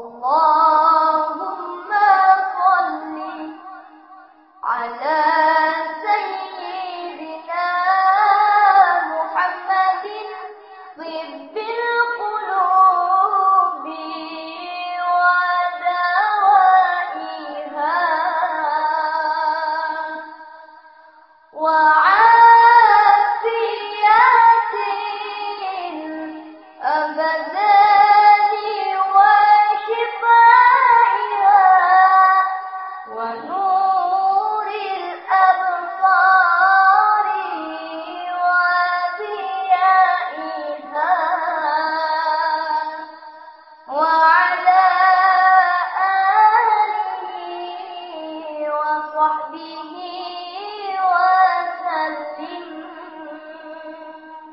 اللهم صل على إله